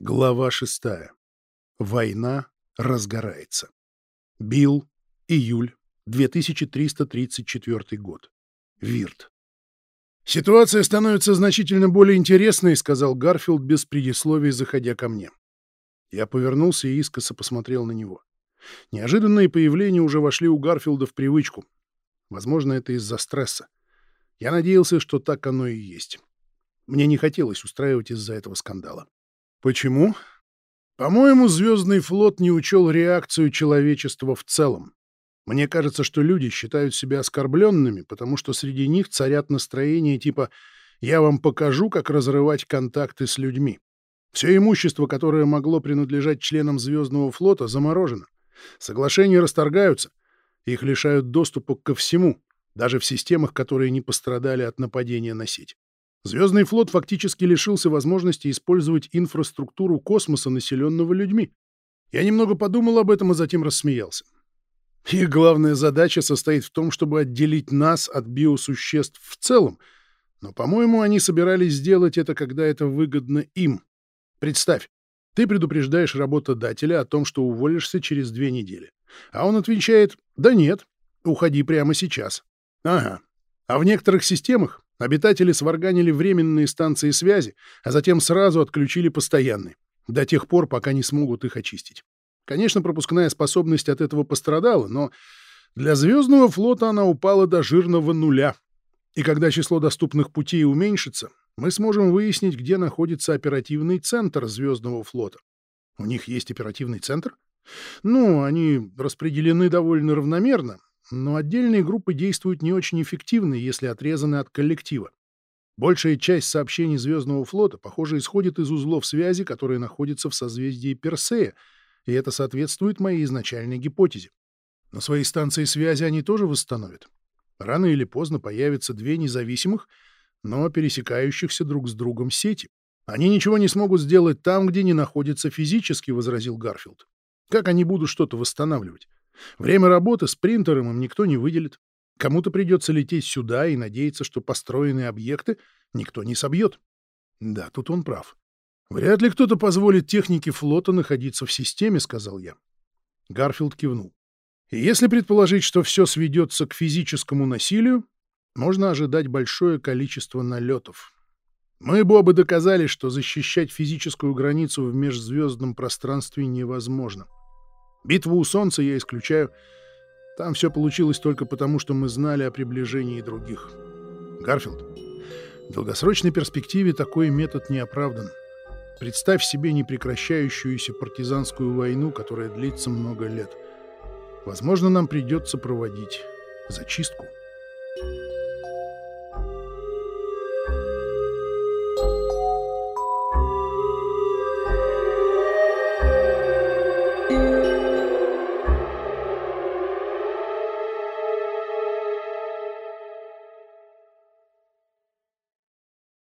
Глава шестая. Война разгорается. Билл, июль, 2334 год. Вирт. «Ситуация становится значительно более интересной», — сказал Гарфилд без предисловий, заходя ко мне. Я повернулся и искоса посмотрел на него. Неожиданные появления уже вошли у Гарфилда в привычку. Возможно, это из-за стресса. Я надеялся, что так оно и есть. Мне не хотелось устраивать из-за этого скандала. Почему? По-моему, Звездный флот не учел реакцию человечества в целом. Мне кажется, что люди считают себя оскорбленными, потому что среди них царят настроения типа «я вам покажу, как разрывать контакты с людьми». Все имущество, которое могло принадлежать членам Звездного флота, заморожено. Соглашения расторгаются, их лишают доступа ко всему, даже в системах, которые не пострадали от нападения на сеть. Звездный флот фактически лишился возможности использовать инфраструктуру космоса, населенного людьми. Я немного подумал об этом, а затем рассмеялся. Их главная задача состоит в том, чтобы отделить нас от биосуществ в целом, но, по-моему, они собирались сделать это, когда это выгодно им. Представь, ты предупреждаешь работодателя о том, что уволишься через две недели. А он отвечает «Да нет, уходи прямо сейчас». Ага. А в некоторых системах Обитатели сварганили временные станции связи, а затем сразу отключили постоянные, до тех пор, пока не смогут их очистить. Конечно, пропускная способность от этого пострадала, но для Звездного флота она упала до жирного нуля. И когда число доступных путей уменьшится, мы сможем выяснить, где находится оперативный центр Звездного флота. У них есть оперативный центр? Ну, они распределены довольно равномерно, но отдельные группы действуют не очень эффективно, если отрезаны от коллектива. Большая часть сообщений Звездного флота, похоже, исходит из узлов связи, которые находятся в созвездии Персея, и это соответствует моей изначальной гипотезе. Но свои станции связи они тоже восстановят. Рано или поздно появятся две независимых, но пересекающихся друг с другом сети. Они ничего не смогут сделать там, где не находятся физически, — возразил Гарфилд. Как они будут что-то восстанавливать? Время работы с принтером им никто не выделит. Кому-то придется лететь сюда и надеяться, что построенные объекты никто не собьет. Да, тут он прав. Вряд ли кто-то позволит технике флота находиться в системе, сказал я. Гарфилд кивнул. И если предположить, что все сведется к физическому насилию, можно ожидать большое количество налетов. Мы бы оба доказали, что защищать физическую границу в межзвездном пространстве невозможно. Битву у Солнца я исключаю. Там все получилось только потому, что мы знали о приближении других. Гарфилд, в долгосрочной перспективе такой метод не оправдан. Представь себе непрекращающуюся партизанскую войну, которая длится много лет. Возможно, нам придется проводить зачистку. Thank you.